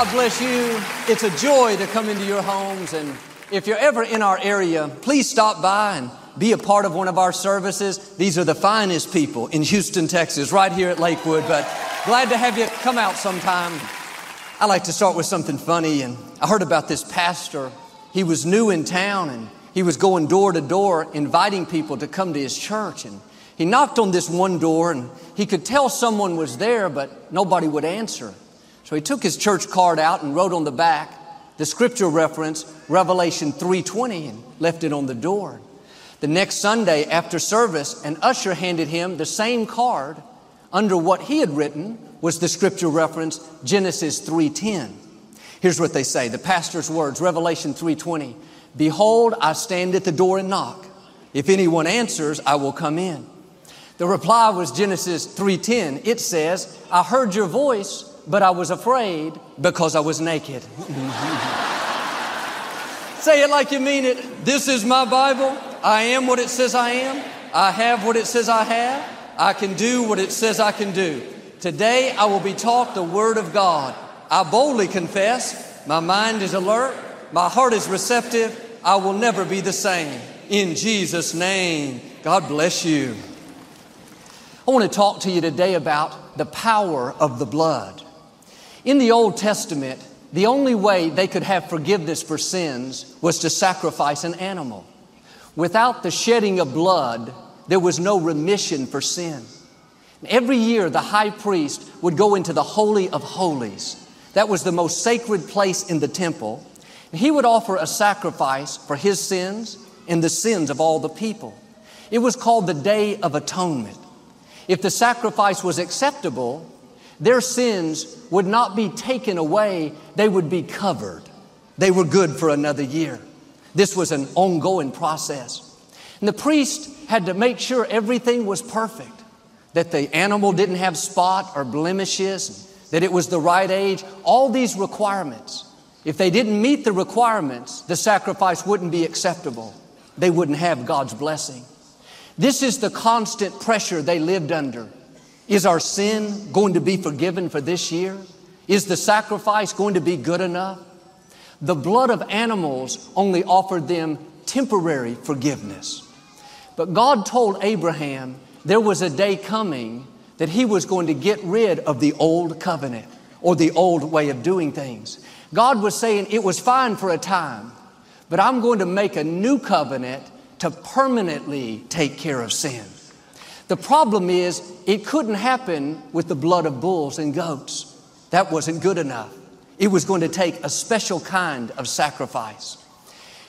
God bless you. It's a joy to come into your homes. And if you're ever in our area, please stop by and be a part of one of our services. These are the finest people in Houston, Texas, right here at Lakewood. But glad to have you come out sometime. I like to start with something funny. And I heard about this pastor. He was new in town and he was going door to door inviting people to come to his church. And he knocked on this one door and he could tell someone was there, but nobody would answer. So he took his church card out and wrote on the back the scripture reference, Revelation 3.20, and left it on the door. The next Sunday after service, an usher handed him the same card. Under what he had written was the scripture reference, Genesis 3.10. Here's what they say, the pastor's words, Revelation 3.20. Behold, I stand at the door and knock. If anyone answers, I will come in. The reply was Genesis 3:10. It says, "I heard your voice, but I was afraid because I was naked." Say it like you mean it. This is my Bible. I am what it says I am. I have what it says I have. I can do what it says I can do. Today I will be taught the Word of God. I boldly confess, my mind is alert, my heart is receptive. I will never be the same. In Jesus' name, God bless you. I want to talk to you today about the power of the blood. In the Old Testament, the only way they could have forgiveness for sins was to sacrifice an animal. Without the shedding of blood, there was no remission for sin. Every year, the high priest would go into the Holy of Holies. That was the most sacred place in the temple. He would offer a sacrifice for his sins and the sins of all the people. It was called the Day of Atonement. If the sacrifice was acceptable, their sins would not be taken away, they would be covered. They were good for another year. This was an ongoing process. And the priest had to make sure everything was perfect, that the animal didn't have spot or blemishes, that it was the right age, all these requirements. If they didn't meet the requirements, the sacrifice wouldn't be acceptable. They wouldn't have God's blessing. This is the constant pressure they lived under. Is our sin going to be forgiven for this year? Is the sacrifice going to be good enough? The blood of animals only offered them temporary forgiveness. But God told Abraham there was a day coming that he was going to get rid of the old covenant or the old way of doing things. God was saying it was fine for a time, but I'm going to make a new covenant to permanently take care of sin. The problem is, it couldn't happen with the blood of bulls and goats. That wasn't good enough. It was going to take a special kind of sacrifice.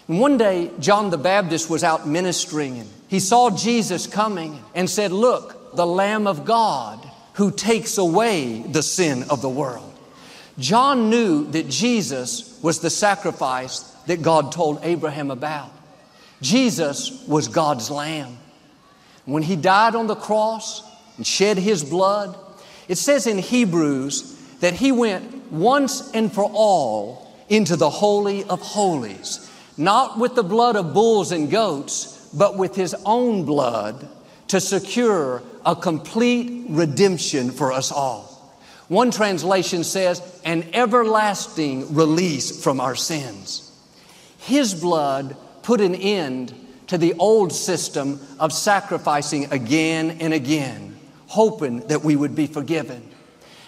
And one day, John the Baptist was out ministering and he saw Jesus coming and said, Look, the Lamb of God who takes away the sin of the world. John knew that Jesus was the sacrifice that God told Abraham about. Jesus was God's Lamb. When He died on the cross and shed His blood, it says in Hebrews that He went once and for all into the Holy of Holies, not with the blood of bulls and goats, but with His own blood to secure a complete redemption for us all. One translation says, an everlasting release from our sins. His blood put an end to the old system of sacrificing again and again, hoping that we would be forgiven.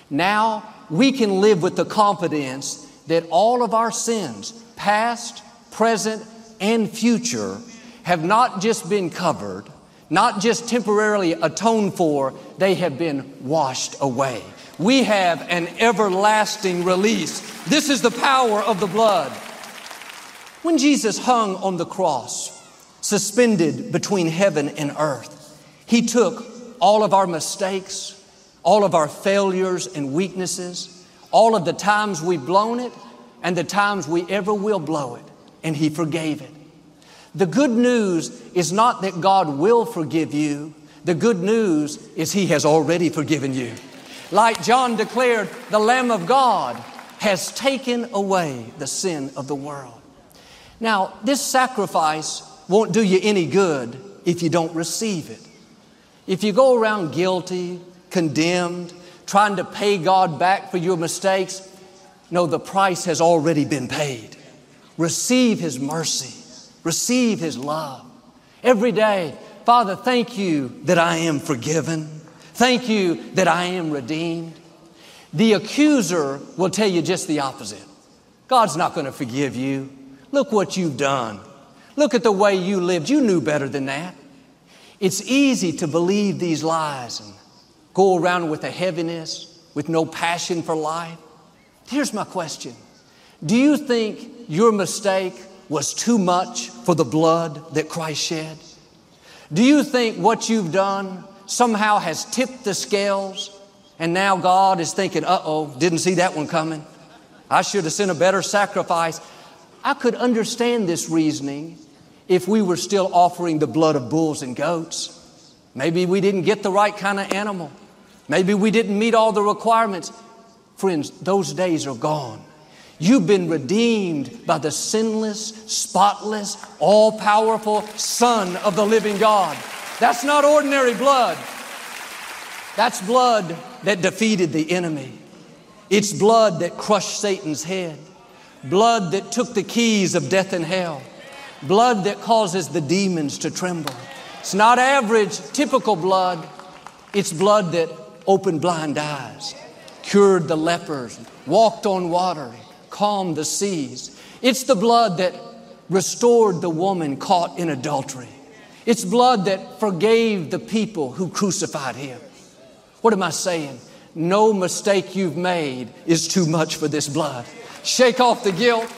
Now we can live with the confidence that all of our sins, past, present, and future, have not just been covered, not just temporarily atoned for, they have been washed away. We have an everlasting release. This is the power of the blood. When Jesus hung on the cross, suspended between heaven and earth, He took all of our mistakes, all of our failures and weaknesses, all of the times we've blown it, and the times we ever will blow it, and He forgave it. The good news is not that God will forgive you. The good news is He has already forgiven you. Like John declared, the Lamb of God has taken away the sin of the world. Now, this sacrifice won't do you any good if you don't receive it. If you go around guilty, condemned, trying to pay God back for your mistakes, No, the price has already been paid. Receive His mercy, receive His love. Every day, Father, thank you that I am forgiven. Thank you that I am redeemed. The accuser will tell you just the opposite. God's not going to forgive you. Look what you've done. Look at the way you lived. You knew better than that. It's easy to believe these lies and go around with a heaviness, with no passion for life. Here's my question Do you think your mistake was too much for the blood that Christ shed? Do you think what you've done somehow has tipped the scales and now God is thinking, uh oh, didn't see that one coming? I should have sent a better sacrifice. I could understand this reasoning if we were still offering the blood of bulls and goats. Maybe we didn't get the right kind of animal. Maybe we didn't meet all the requirements. Friends, those days are gone. You've been redeemed by the sinless, spotless, all powerful Son of the living God. That's not ordinary blood. That's blood that defeated the enemy. It's blood that crushed Satan's head. Blood that took the keys of death and hell. Blood that causes the demons to tremble. It's not average, typical blood. It's blood that opened blind eyes, cured the lepers, walked on water, calmed the seas. It's the blood that restored the woman caught in adultery. It's blood that forgave the people who crucified him. What am I saying? No mistake you've made is too much for this blood. Shake off the guilt,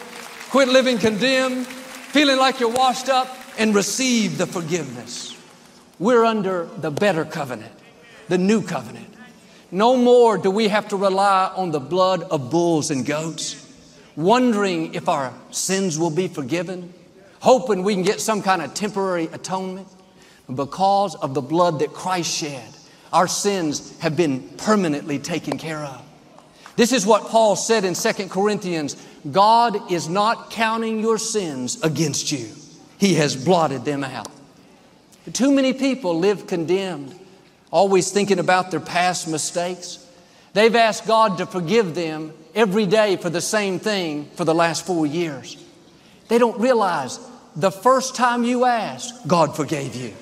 quit living condemned, feeling like you're washed up, and receive the forgiveness. We're under the better covenant, the new covenant. No more do we have to rely on the blood of bulls and goats, wondering if our sins will be forgiven, hoping we can get some kind of temporary atonement. Because of the blood that Christ shed, our sins have been permanently taken care of. This is what Paul said in 2 Corinthians God is not counting your sins against you, He has blotted them out. Too many people live condemned always thinking about their past mistakes. They've asked God to forgive them every day for the same thing for the last four years. They don't realize the first time you asked, God forgave you.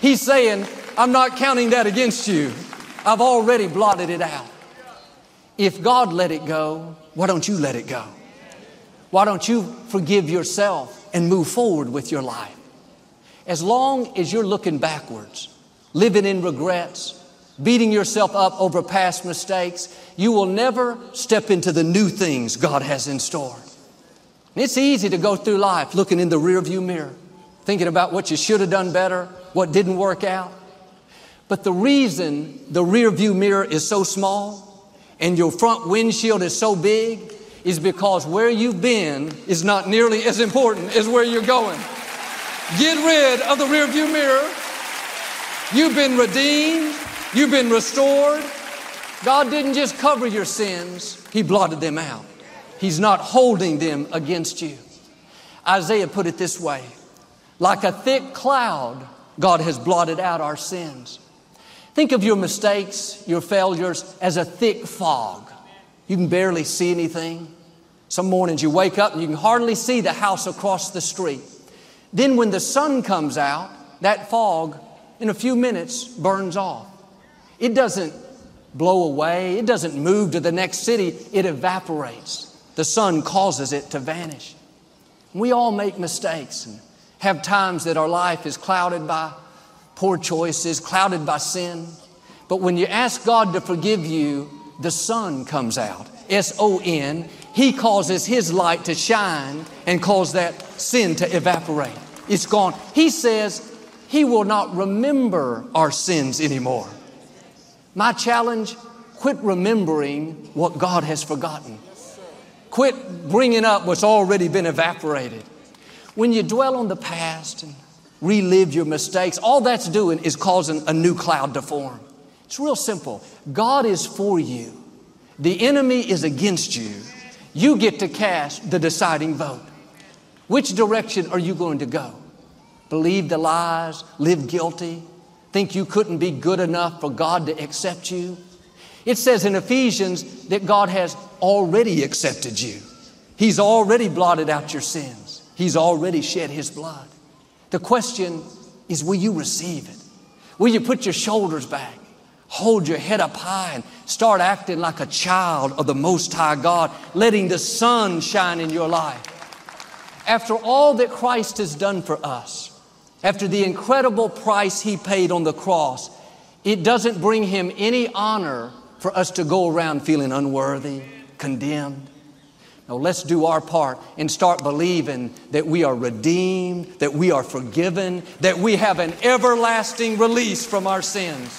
He's saying, I'm not counting that against you. I've already blotted it out. If God let it go, why don't you let it go? Why don't you forgive yourself and move forward with your life? As long as you're looking backwards, living in regrets, beating yourself up over past mistakes, you will never step into the new things God has in store. it's easy to go through life looking in the rearview mirror, thinking about what you should have done better, what didn't work out. But the reason the rearview mirror is so small and your front windshield is so big is because where you've been is not nearly as important as where you're going. Get rid of the rearview mirror You've been redeemed. You've been restored. God didn't just cover your sins, He blotted them out. He's not holding them against you. Isaiah put it this way like a thick cloud, God has blotted out our sins. Think of your mistakes, your failures as a thick fog. You can barely see anything. Some mornings you wake up and you can hardly see the house across the street. Then, when the sun comes out, that fog in a few minutes burns off. It doesn't blow away, it doesn't move to the next city, it evaporates. The sun causes it to vanish. We all make mistakes and have times that our life is clouded by poor choices, clouded by sin. But when you ask God to forgive you, the sun comes out. S O N. He causes His light to shine and cause that sin to evaporate. It's gone. He says, he will not remember our sins anymore. My challenge quit remembering what God has forgotten. Quit bringing up what's already been evaporated. When you dwell on the past and relive your mistakes, all that's doing is causing a new cloud to form. It's real simple. God is for you, the enemy is against you. You get to cast the deciding vote. Which direction are you going to go? believe the lies, live guilty, think you couldn't be good enough for God to accept you. It says in Ephesians that God has already accepted you. He's already blotted out your sins. He's already shed His blood. The question is, will you receive it? Will you put your shoulders back? Hold your head up high and start acting like a child of the Most High God, letting the sun shine in your life. After all that Christ has done for us, after the incredible price He paid on the cross, it doesn't bring Him any honor for us to go around feeling unworthy, condemned. No, let's do our part and start believing that we are redeemed, that we are forgiven, that we have an everlasting release from our sins.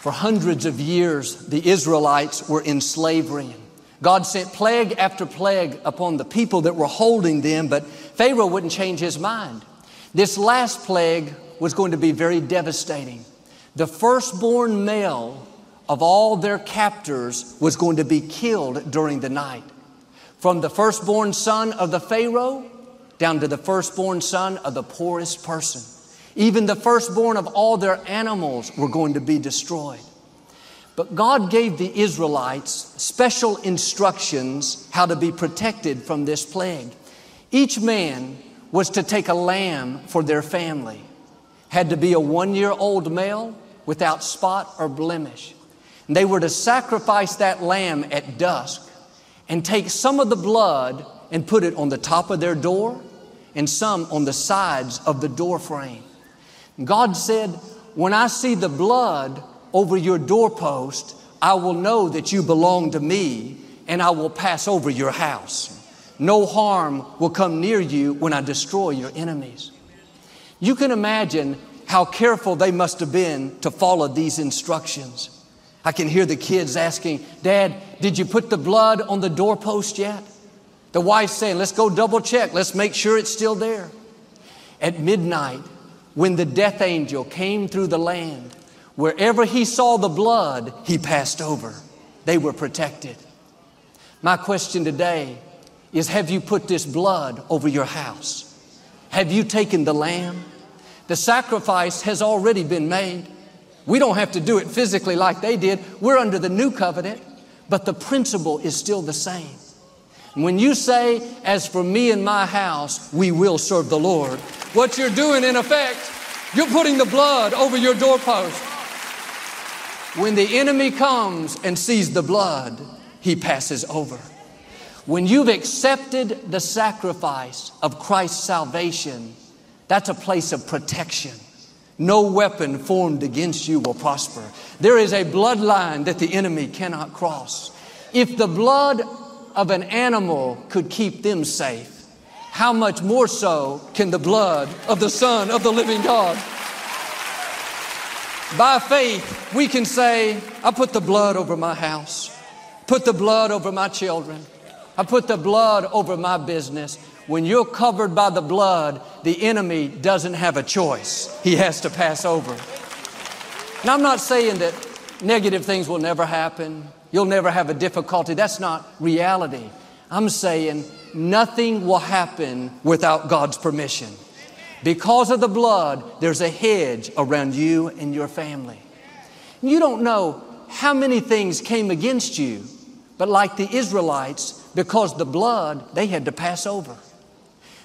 For hundreds of years, the Israelites were in slavery. God sent plague after plague upon the people that were holding them, but Pharaoh wouldn't change his mind. This last plague was going to be very devastating. The firstborn male of all their captors was going to be killed during the night. From the firstborn son of the Pharaoh down to the firstborn son of the poorest person. Even the firstborn of all their animals were going to be destroyed. But God gave the Israelites special instructions how to be protected from this plague. Each man was to take a lamb for their family, had to be a one year old male without spot or blemish. And they were to sacrifice that lamb at dusk and take some of the blood and put it on the top of their door and some on the sides of the door frame. God said, When I see the blood over your doorpost, I will know that you belong to me and I will pass over your house. No harm will come near you when I destroy your enemies. You can imagine how careful they must have been to follow these instructions. I can hear the kids asking, Dad, did you put the blood on the doorpost yet? The wife saying, Let's go double check. Let's make sure it's still there. At midnight, when the death angel came through the land, wherever he saw the blood, he passed over. They were protected. My question today is Have you put this blood over your house? Have you taken the lamb? The sacrifice has already been made. We don't have to do it physically like they did. We're under the new covenant, but the principle is still the same. When you say, as for me and my house, we will serve the Lord, what you're doing in effect, you're putting the blood over your doorpost. When the enemy comes and sees the blood, he passes over. When you've accepted the sacrifice of Christ's salvation, that's a place of protection. No weapon formed against you will prosper. There is a bloodline that the enemy cannot cross. If the blood of an animal could keep them safe, how much more so can the blood of the Son of the living God? By faith, we can say, I put the blood over my house, put the blood over my children, I put the blood over my business. When you're covered by the blood, the enemy doesn't have a choice. He has to pass over. Now, I'm not saying that negative things will never happen. You'll never have a difficulty. That's not reality. I'm saying nothing will happen without God's permission. Because of the blood, there's a hedge around you and your family. You don't know how many things came against you, but like the Israelites, because the blood, they had to pass over.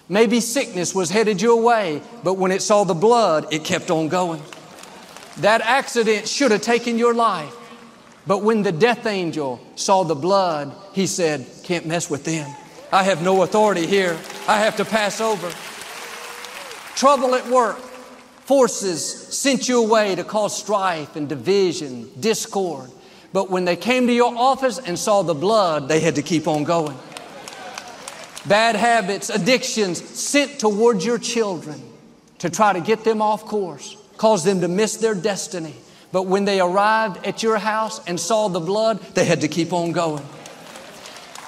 Maybe sickness was headed your way, but when it saw the blood, it kept on going. That accident should have taken your life. But when the death angel saw the blood, he said, Can't mess with them. I have no authority here. I have to pass over. Trouble at work, forces sent you away to cause strife and division, discord. But when they came to your office and saw the blood, they had to keep on going bad habits, addictions sent towards your children to try to get them off course, cause them to miss their destiny. But when they arrived at your house and saw the blood, they had to keep on going.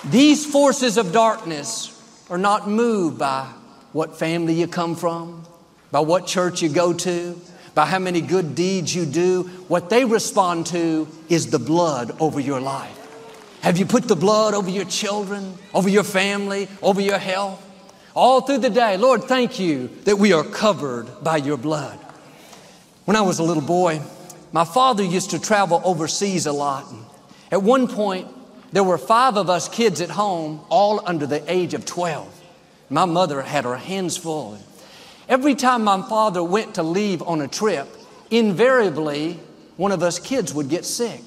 These forces of darkness are not moved by what family you come from, by what church you go to, by how many good deeds you do. What they respond to is the blood over your life. Have you put the blood over your children, over your family, over your health? All through the day, Lord, thank you that we are covered by your blood. When I was a little boy, my father used to travel overseas a lot. At one point, There were five of us kids at home, all under the age of 12. My mother had her hands full. Every time my father went to leave on a trip, invariably one of us kids would get sick.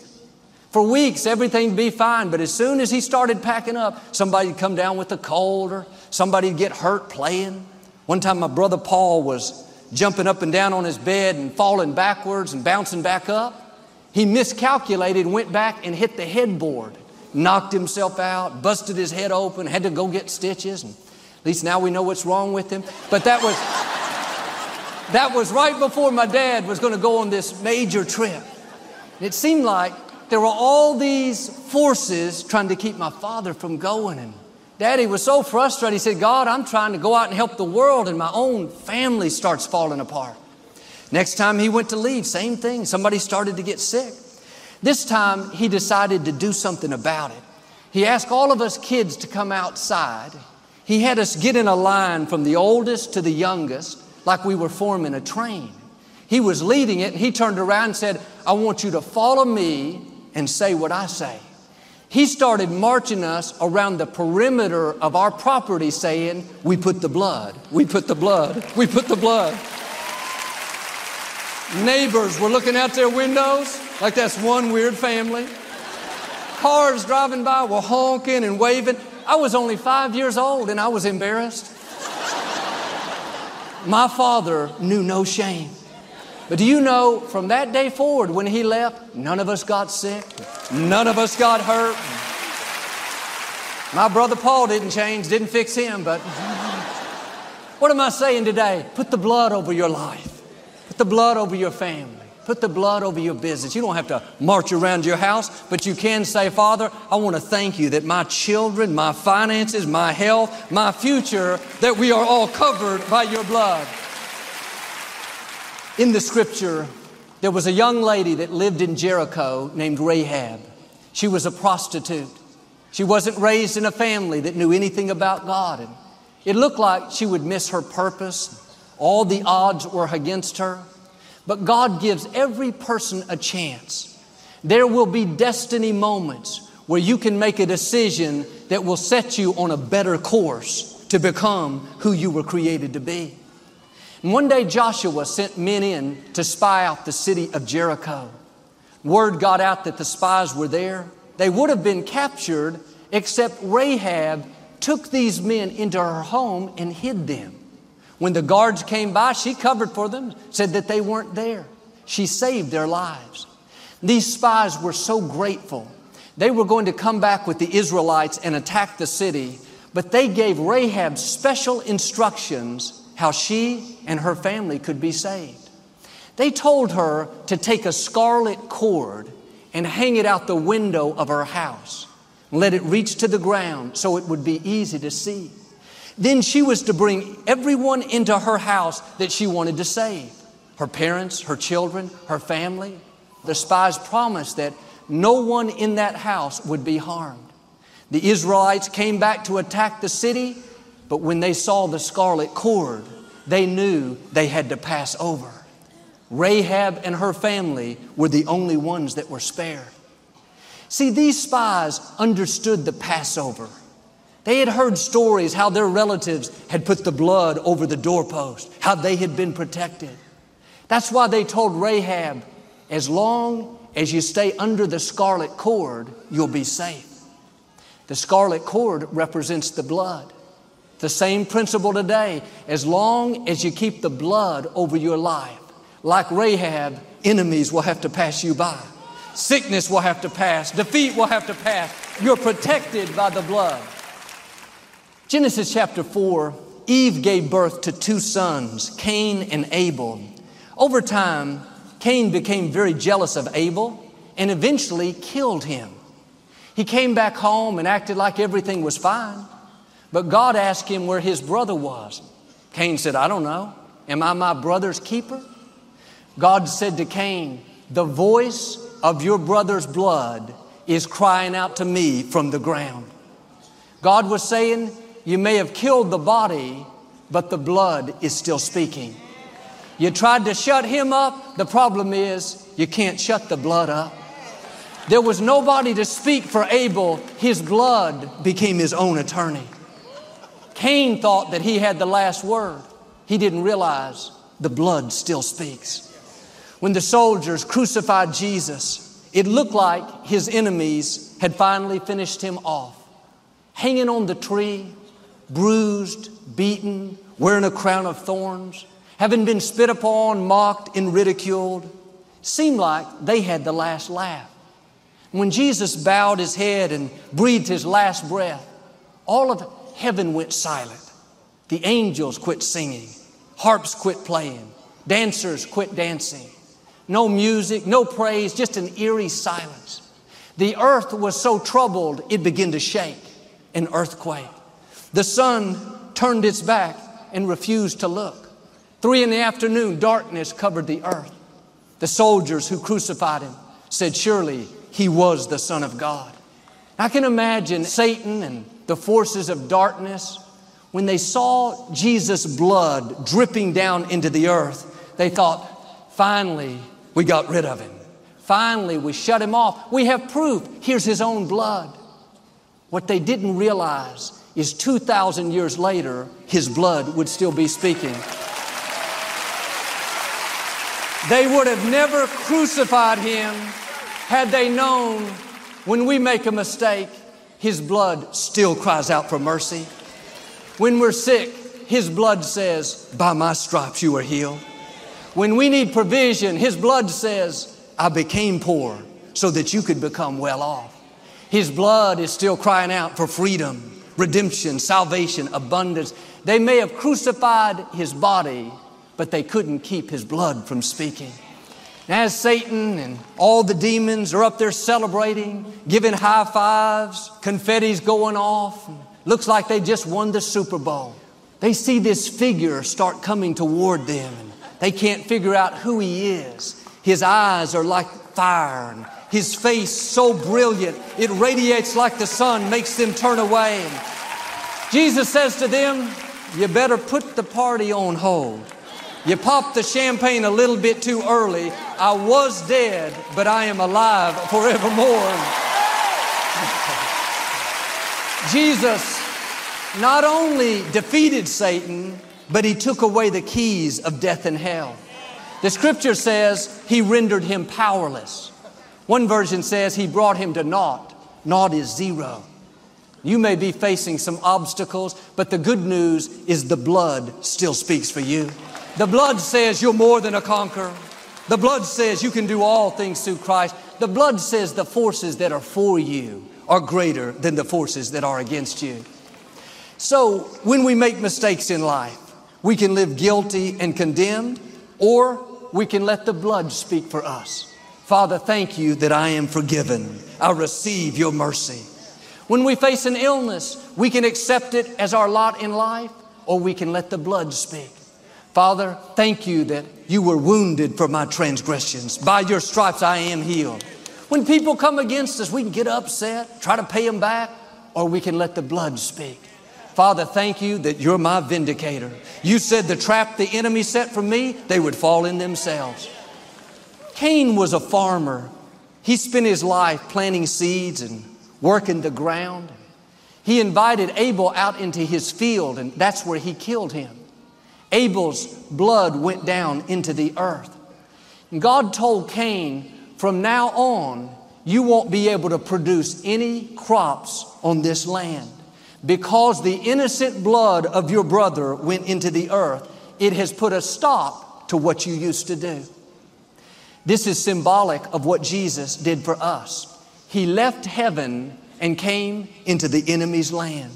For weeks, everything'd be fine, but as soon as he started packing up, somebody'd come down with a cold or somebody'd get hurt playing. One time, my brother Paul was jumping up and down on his bed and falling backwards and bouncing back up. He miscalculated, went back and hit the headboard, knocked himself out, busted his head open, had to go get stitches. And at least now we know what's wrong with him. But that was, that was right before my dad was going to go on this major trip. It seemed like there were all these forces trying to keep my father from going. And daddy was so frustrated. He said, God, I'm trying to go out and help the world, and my own family starts falling apart. Next time he went to leave, same thing. Somebody started to get sick. This time he decided to do something about it. He asked all of us kids to come outside. He had us get in a line from the oldest to the youngest, like we were forming a train. He was leading it, and he turned around and said, I want you to follow me and say what I say. He started marching us around the perimeter of our property saying, We put the blood, we put the blood, we put the blood. Neighbors were looking out their windows like that's one weird family. Cars driving by were honking and waving. I was only five years old and I was embarrassed. My father knew no shame. But do you know from that day forward when he left, none of us got sick, none of us got hurt. My brother Paul didn't change, didn't fix him, but what am I saying today? Put the blood over your life, put the blood over your family. Put the blood over your business. You don't have to march around your house, but you can say, Father, I want to thank you that my children, my finances, my health, my future, that we are all covered by your blood. In the scripture, there was a young lady that lived in Jericho named Rahab. She was a prostitute. She wasn't raised in a family that knew anything about God. And it looked like she would miss her purpose. All the odds were against her. But God gives every person a chance. There will be destiny moments where you can make a decision that will set you on a better course to become who you were created to be. One day Joshua sent men in to spy out the city of Jericho. Word got out that the spies were there. They would have been captured, except Rahab took these men into her home and hid them. When the guards came by, she covered for them, said that they weren't there. She saved their lives. These spies were so grateful. They were going to come back with the Israelites and attack the city, but they gave Rahab special instructions how she and her family could be saved. They told her to take a scarlet cord and hang it out the window of her house. Let it reach to the ground so it would be easy to see. Then she was to bring everyone into her house that she wanted to save her parents, her children, her family. The spies promised that no one in that house would be harmed. The Israelites came back to attack the city, but when they saw the scarlet cord, they knew they had to pass over. Rahab and her family were the only ones that were spared. See, these spies understood the Passover. They had heard stories how their relatives had put the blood over the doorpost, how they had been protected. That's why they told Rahab, as long as you stay under the scarlet cord, you'll be safe. The scarlet cord represents the blood. The same principle today. As long as you keep the blood over your life, like Rahab, enemies will have to pass you by. Sickness will have to pass. Defeat will have to pass. You're protected by the blood. Genesis chapter 4, Eve gave birth to two sons, Cain and Abel. Over time, Cain became very jealous of Abel and eventually killed him. He came back home and acted like everything was fine. But God asked him where his brother was. Cain said, I don't know. Am I my brother's keeper? God said to Cain, The voice of your brother's blood is crying out to me from the ground. God was saying, You may have killed the body, but the blood is still speaking. You tried to shut him up. The problem is, you can't shut the blood up. There was nobody to speak for Abel. His blood became his own attorney. Cain thought that he had the last word. He didn't realize the blood still speaks. When the soldiers crucified Jesus, it looked like his enemies had finally finished him off. Hanging on the tree, bruised, beaten, wearing a crown of thorns, having been spit upon, mocked, and ridiculed, seemed like they had the last laugh. When Jesus bowed his head and breathed his last breath, all of heaven went silent. The angels quit singing, harps quit playing, dancers quit dancing. No music, no praise, just an eerie silence. The earth was so troubled it began to shake, an earthquake. The sun turned its back and refused to look. Three in the afternoon, darkness covered the earth. The soldiers who crucified him said, Surely he was the Son of God. I can imagine Satan and the forces of darkness, when they saw Jesus' blood dripping down into the earth, they thought, finally, we got rid of him. Finally, we shut him off. We have proof. Here's his own blood. What they didn't realize is 2,000 years later, his blood would still be speaking. They would have never crucified him had they known when we make a mistake, his blood still cries out for mercy. When we're sick, his blood says, By my stripes you are healed. When we need provision, his blood says, I became poor so that you could become well off. His blood is still crying out for freedom, redemption, salvation, abundance. They may have crucified his body, but they couldn't keep his blood from speaking. As Satan and all the demons are up there celebrating, giving high fives, confetti's going off, looks like they just won the Super Bowl. They see this figure start coming toward them, and they can't figure out who he is. His eyes are like fire, and his face so brilliant, it radiates like the sun, makes them turn away. And Jesus says to them, You better put the party on hold. You popped the champagne a little bit too early. I was dead, but I am alive forevermore. Jesus not only defeated Satan, but he took away the keys of death and hell. The scripture says he rendered him powerless. One version says he brought him to naught. Naught is zero. You may be facing some obstacles, but the good news is the blood still speaks for you. The blood says you're more than a conqueror. The blood says you can do all things through Christ. The blood says the forces that are for you are greater than the forces that are against you. So when we make mistakes in life, we can live guilty and condemned, or we can let the blood speak for us. Father, thank you that I am forgiven. I receive your mercy. When we face an illness, we can accept it as our lot in life, or we can let the blood speak. Father, thank you that you were wounded for my transgressions. By your stripes I am healed. When people come against us, we can get upset, try to pay them back, or we can let the blood speak. Father, thank you that you're my vindicator. You said the trap the enemy set for me, they would fall in themselves. Cain was a farmer. He spent his life planting seeds and working the ground. He invited Abel out into his field, and that's where he killed him. Abel's blood went down into the earth. And God told Cain, from now on, you won't be able to produce any crops on this land. Because the innocent blood of your brother went into the earth, it has put a stop to what you used to do. This is symbolic of what Jesus did for us. He left heaven and came into the enemy's land.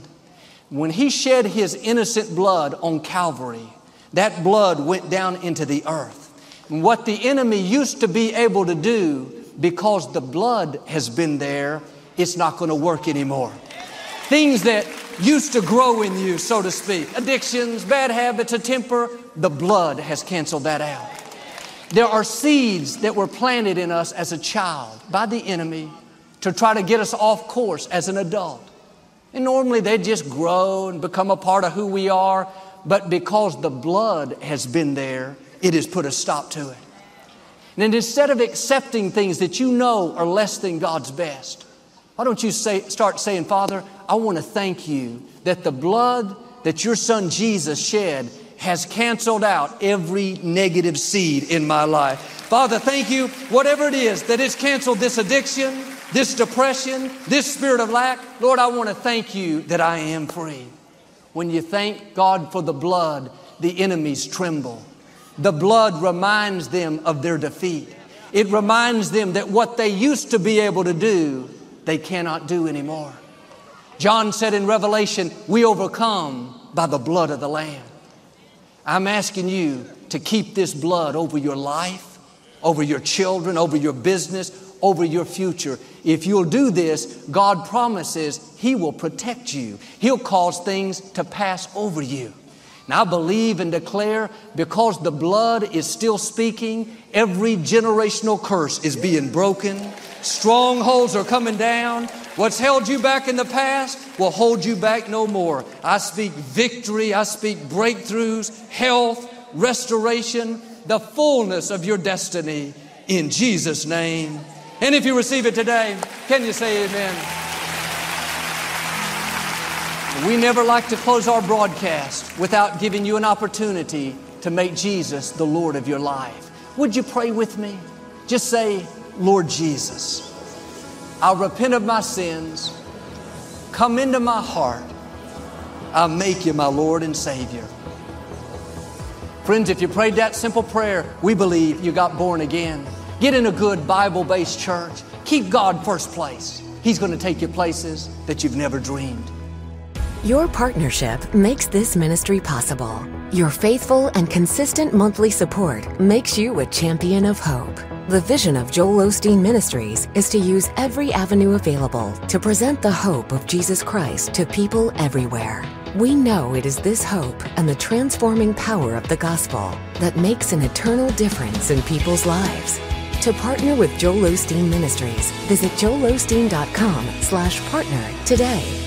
When he shed his innocent blood on Calvary, that blood went down into the earth. And what the enemy used to be able to do, because the blood has been there, it's not going to work anymore. Things that used to grow in you, so to speak, addictions, bad habits, a temper, the blood has canceled that out. There are seeds that were planted in us as a child by the enemy to try to get us off course as an adult. And normally they just grow and become a part of who we are but because the blood has been there, it has put a stop to it. And instead of accepting things that you know are less than God's best, why don't you say, start saying, Father, I want to thank you that the blood that your son Jesus shed has canceled out every negative seed in my life. Father, thank you, whatever it is that has canceled this addiction, this depression, this spirit of lack. Lord, I want to thank you that I am free. When you thank God for the blood, the enemies tremble. The blood reminds them of their defeat. It reminds them that what they used to be able to do, they cannot do anymore. John said in Revelation, we overcome by the blood of the Lamb. I'm asking you to keep this blood over your life, over your children, over your business, over your future. If you'll do this, God promises He will protect you. He'll cause things to pass over you. Now I believe and declare because the blood is still speaking, every generational curse is being broken. Strongholds are coming down. What's held you back in the past will hold you back no more. I speak victory, I speak breakthroughs, health, restoration, the fullness of your destiny in Jesus' name. And if you receive it today, can you say amen? We never like to close our broadcast without giving you an opportunity to make Jesus the Lord of your life. Would you pray with me? Just say, Lord Jesus, I repent of my sins. Come into my heart. I make you my Lord and Savior. Friends, if you prayed that simple prayer, we believe you got born again. Get in a good Bible based church. Keep God first place. He's going to take you places that you've never dreamed. Your partnership makes this ministry possible. Your faithful and consistent monthly support makes you a champion of hope. The vision of Joel Osteen Ministries is to use every avenue available to present the hope of Jesus Christ to people everywhere. We know it is this hope and the transforming power of the gospel that makes an eternal difference in people's lives. To partner with Joel Osteen Ministries, visit joelosteen.com slash partner today.